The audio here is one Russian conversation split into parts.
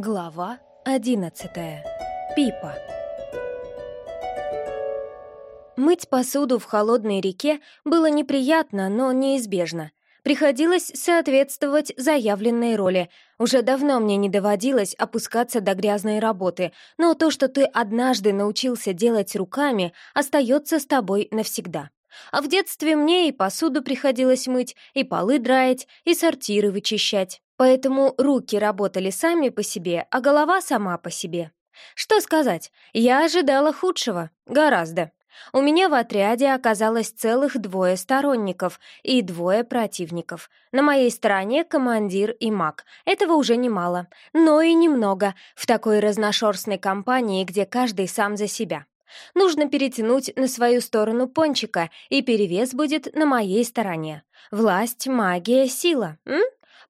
Глава одиннадцатая. Пипа. Мыть посуду в холодной реке было неприятно, но неизбежно. Приходилось соответствовать заявленной роли. Уже давно мне не доводилось опускаться до грязной работы, но то, что ты однажды научился делать руками, остается с тобой навсегда. А в детстве мне и посуду приходилось мыть, и полы драить, и сортиры вычищать. Поэтому руки работали сами по себе, а голова сама по себе. Что сказать, я ожидала худшего. Гораздо. У меня в отряде оказалось целых двое сторонников и двое противников. На моей стороне командир и маг. Этого уже немало, но и немного в такой разношерстной компании, где каждый сам за себя. Нужно перетянуть на свою сторону пончика, и перевес будет на моей стороне. Власть, магия, сила. М?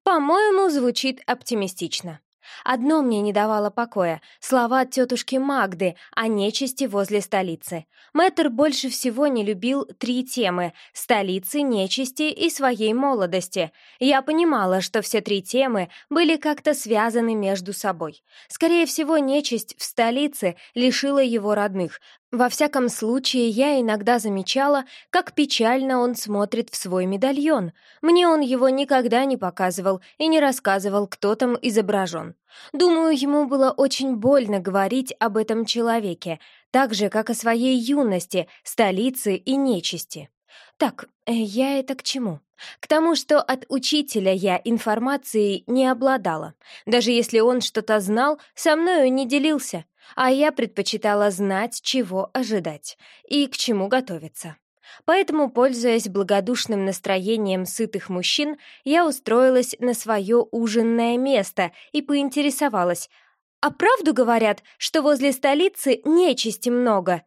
По-моему, звучит оптимистично. Одно мне не давало покоя — слова тетушки Магды о нечисти возле столицы. Мэтр больше всего не любил три темы — столицы, нечисти и своей молодости. Я понимала, что все три темы были как-то связаны между собой. Скорее всего, нечисть в столице лишила его родных, во всяком случае, я иногда замечала, как печально он смотрит в свой медальон. Мне он его никогда не показывал и не рассказывал, кто там изображен. Думаю, ему было очень больно говорить об этом человеке, так же, как о своей юности, столице и нечисти. Так, э, я это к чему? К тому, что от учителя я информацией не обладала. Даже если он что-то знал, со мною не делился а я предпочитала знать, чего ожидать и к чему готовиться. Поэтому, пользуясь благодушным настроением сытых мужчин, я устроилась на свое ужинное место и поинтересовалась, «А правду говорят, что возле столицы нечисти много?»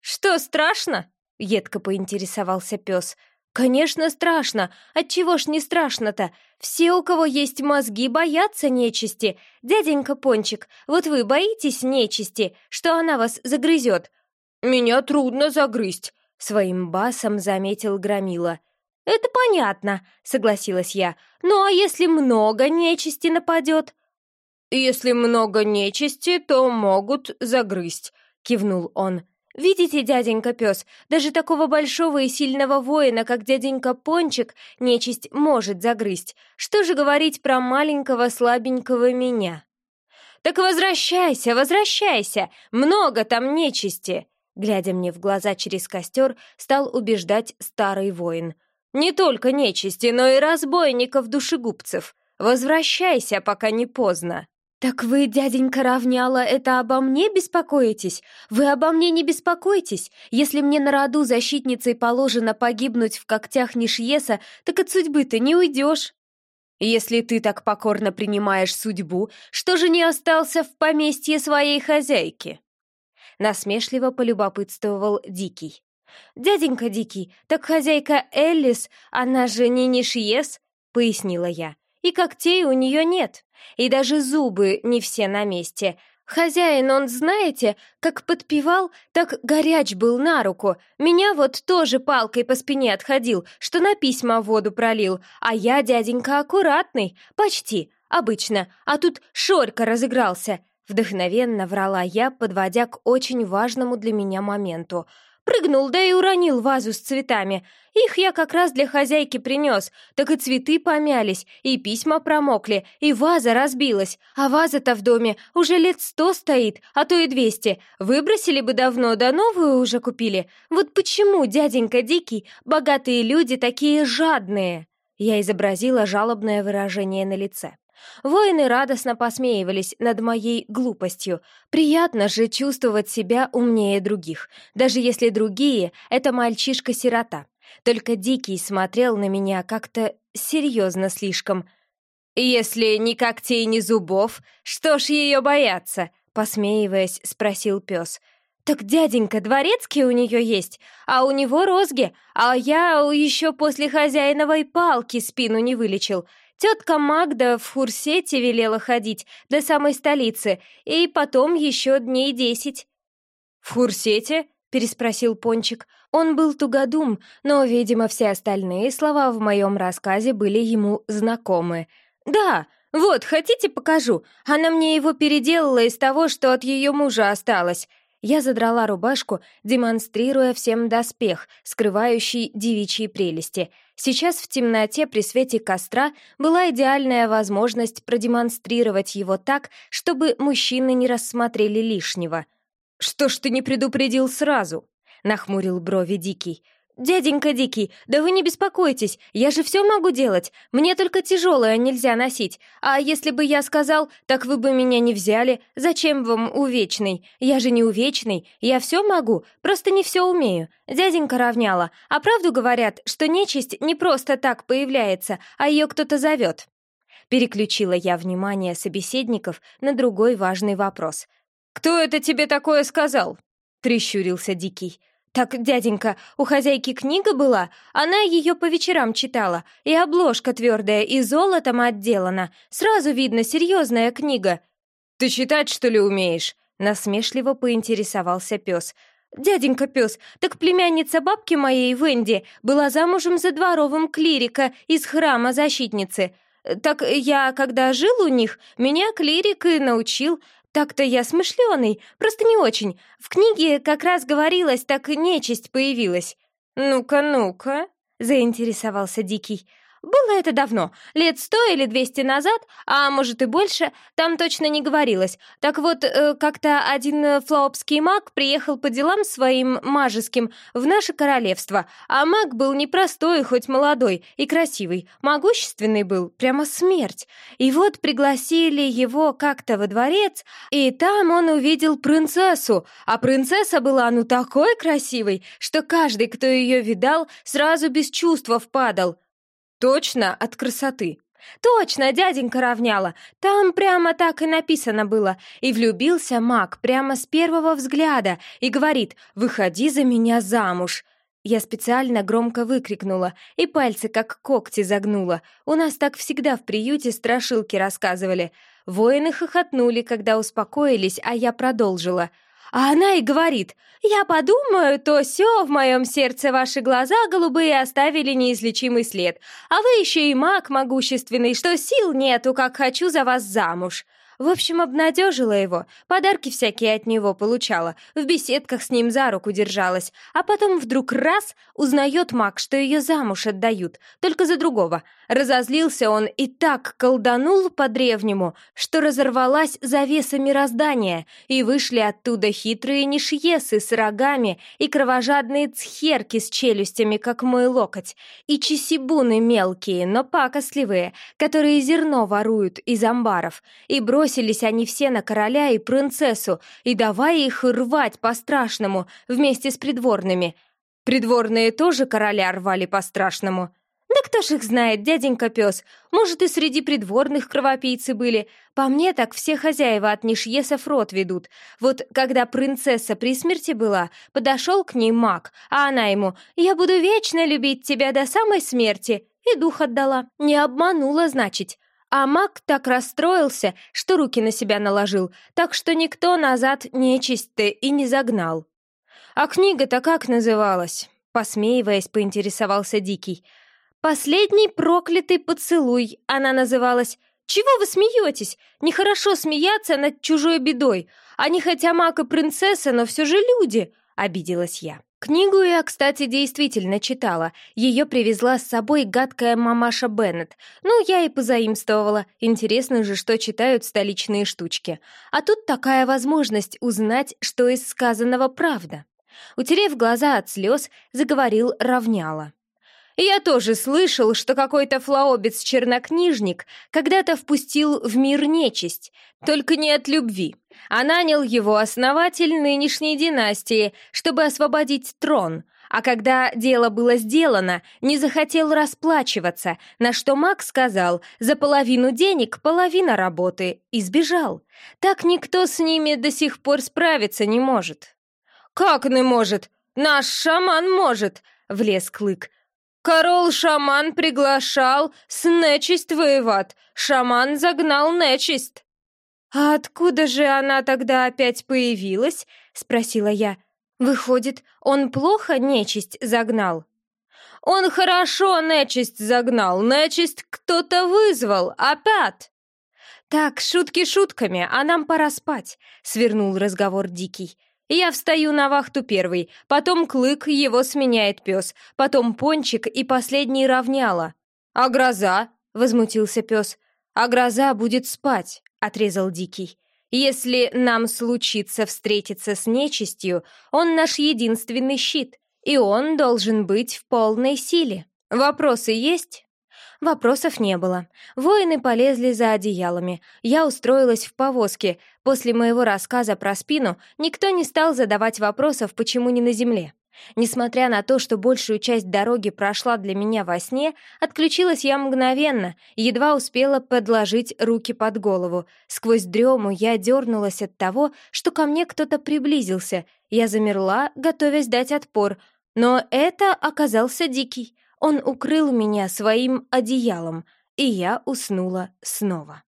«Что, страшно?» — едко поинтересовался пес — «Конечно, страшно. Отчего ж не страшно-то? Все, у кого есть мозги, боятся нечисти. Дяденька Пончик, вот вы боитесь нечисти, что она вас загрызет?» «Меня трудно загрызть», — своим басом заметил Громила. «Это понятно», — согласилась я. «Ну а если много нечисти нападет?» «Если много нечисти, то могут загрызть», — кивнул он. «Видите, дяденька пес, даже такого большого и сильного воина, как дяденька Пончик, нечисть может загрызть. Что же говорить про маленького слабенького меня?» «Так возвращайся, возвращайся! Много там нечисти!» Глядя мне в глаза через костер, стал убеждать старый воин. «Не только нечисти, но и разбойников-душегубцев. Возвращайся, пока не поздно!» «Так вы, дяденька Равняла, это обо мне беспокоитесь? Вы обо мне не беспокойтесь. Если мне на роду защитницей положено погибнуть в когтях Нишьеса, так от судьбы ты не уйдешь». «Если ты так покорно принимаешь судьбу, что же не остался в поместье своей хозяйки?» Насмешливо полюбопытствовал Дикий. «Дяденька Дикий, так хозяйка Эллис, она же не Нишьес?» — пояснила я. «И когтей у нее нет и даже зубы не все на месте. Хозяин, он, знаете, как подпевал, так горяч был на руку. Меня вот тоже палкой по спине отходил, что на письма воду пролил, а я, дяденька, аккуратный, почти, обычно, а тут Шорька разыгрался. Вдохновенно врала я, подводя к очень важному для меня моменту — Прыгнул, да и уронил вазу с цветами. Их я как раз для хозяйки принес, так и цветы помялись, и письма промокли, и ваза разбилась. А ваза-то в доме уже лет сто стоит, а то и двести. Выбросили бы давно, да новую уже купили. Вот почему, дяденька Дикий, богатые люди такие жадные?» Я изобразила жалобное выражение на лице. Воины радостно посмеивались над моей глупостью. Приятно же чувствовать себя умнее других, даже если другие — это мальчишка-сирота. Только Дикий смотрел на меня как-то серьезно слишком. «Если ни когтей, ни зубов, что ж ее бояться?» — посмеиваясь, спросил пес. «Так дяденька дворецкий у нее есть, а у него розги, а я еще после хозяиновой палки спину не вылечил. Тетка Магда в Фурсете велела ходить до самой столицы, и потом еще дней десять». «В Фурсете?» — переспросил Пончик. Он был тугодум, но, видимо, все остальные слова в моем рассказе были ему знакомы. «Да, Вот, хотите, покажу? Она мне его переделала из того, что от ее мужа осталось». Я задрала рубашку, демонстрируя всем доспех, скрывающий девичьи прелести. Сейчас в темноте при свете костра была идеальная возможность продемонстрировать его так, чтобы мужчины не рассмотрели лишнего. «Что ж ты не предупредил сразу?» — нахмурил брови Дикий. «Дяденька Дикий, да вы не беспокойтесь, я же все могу делать, мне только тяжелое нельзя носить, а если бы я сказал, так вы бы меня не взяли, зачем вам увечный? Я же не увечный, я все могу, просто не все умею. Дяденька равняла, а правду говорят, что нечисть не просто так появляется, а ее кто-то зовет». Переключила я внимание собеседников на другой важный вопрос. «Кто это тебе такое сказал?» — прищурился Дикий. «Так, дяденька, у хозяйки книга была, она ее по вечерам читала, и обложка твердая, и золотом отделана. Сразу видно, серьезная книга». «Ты читать, что ли, умеешь?» — насмешливо поинтересовался пес. «Дяденька пес, так племянница бабки моей, Венди, была замужем за дворовым клирика из храма защитницы. Так я, когда жил у них, меня клирик и научил. Так-то я смышленый, просто не очень. В книге как раз говорилось, так нечисть появилась. Ну-ка, ну-ка, заинтересовался Дикий. Было это давно, лет сто или двести назад, а может и больше, там точно не говорилось. Так вот, э, как-то один флоопский маг приехал по делам своим мажеским в наше королевство, а маг был непростой, хоть молодой и красивый, могущественный был, прямо смерть. И вот пригласили его как-то во дворец, и там он увидел принцессу, а принцесса была ну такой красивой, что каждый, кто ее видал, сразу без чувства впадал. Точно от красоты. Точно, дяденька равняла. Там прямо так и написано было. И влюбился маг прямо с первого взгляда и говорит «Выходи за меня замуж». Я специально громко выкрикнула и пальцы как когти загнула. У нас так всегда в приюте страшилки рассказывали. Воины хохотнули, когда успокоились, а я продолжила — а она и говорит, «Я подумаю, то все в моем сердце ваши глаза голубые оставили неизлечимый след, а вы еще и маг могущественный, что сил нету, как хочу за вас замуж». В общем, обнадежила его, подарки всякие от него получала, в беседках с ним за руку держалась, а потом вдруг раз узнает маг, что ее замуж отдают, только за другого. Разозлился он и так колданул по-древнему, что разорвалась завеса мироздания, и вышли оттуда хитрые нишьесы с рогами и кровожадные цхерки с челюстями, как мой локоть, и чесибуны мелкие, но пакостливые, которые зерно воруют из амбаров, и бросили Бросились они все на короля и принцессу, и давай их рвать по-страшному вместе с придворными. Придворные тоже короля рвали по-страшному. Кто ж их знает, дяденька пес. Может, и среди придворных кровопийцы были. По мне так все хозяева от нишьесов рот ведут. Вот когда принцесса при смерти была, подошел к ней маг, а она ему «Я буду вечно любить тебя до самой смерти» и дух отдала. Не обманула, значит. А маг так расстроился, что руки на себя наложил, так что никто назад нечисть-то и не загнал. «А книга-то как называлась?» Посмеиваясь, поинтересовался Дикий. «Последний проклятый поцелуй» она называлась. «Чего вы смеетесь? Нехорошо смеяться над чужой бедой. Они хотя маг и принцесса, но все же люди», — обиделась я. Книгу я, кстати, действительно читала. Ее привезла с собой гадкая мамаша Беннет. Ну, я и позаимствовала. Интересно же, что читают столичные штучки. А тут такая возможность узнать, что из сказанного правда. Утерев глаза от слез, заговорил равняла. Я тоже слышал, что какой-то флаобец-чернокнижник когда-то впустил в мир нечисть, только не от любви, а нанял его основатель нынешней династии, чтобы освободить трон, а когда дело было сделано, не захотел расплачиваться, на что Мак сказал «за половину денег половина работы» и сбежал. Так никто с ними до сих пор справиться не может. «Как не может? Наш шаман может!» — влез Клык. Корол-шаман приглашал с нечисть воевать. Шаман загнал нечисть. «А откуда же она тогда опять появилась?» — спросила я. «Выходит, он плохо нечисть загнал?» «Он хорошо нечисть загнал, нечисть кто-то вызвал, опять!» «Так, шутки шутками, а нам пора спать», — свернул разговор Дикий. «Я встаю на вахту первый, потом Клык, его сменяет пес, потом Пончик и последний равняла». «А гроза?» — возмутился пес. «А гроза будет спать», — отрезал Дикий. «Если нам случится встретиться с нечистью, он наш единственный щит, и он должен быть в полной силе. Вопросы есть?» Вопросов не было. Воины полезли за одеялами. Я устроилась в повозке. После моего рассказа про спину никто не стал задавать вопросов, почему не на земле. Несмотря на то, что большую часть дороги прошла для меня во сне, отключилась я мгновенно, едва успела подложить руки под голову. Сквозь дрему я дернулась от того, что ко мне кто-то приблизился. Я замерла, готовясь дать отпор, но это оказался Дикий. Он укрыл меня своим одеялом, и я уснула снова.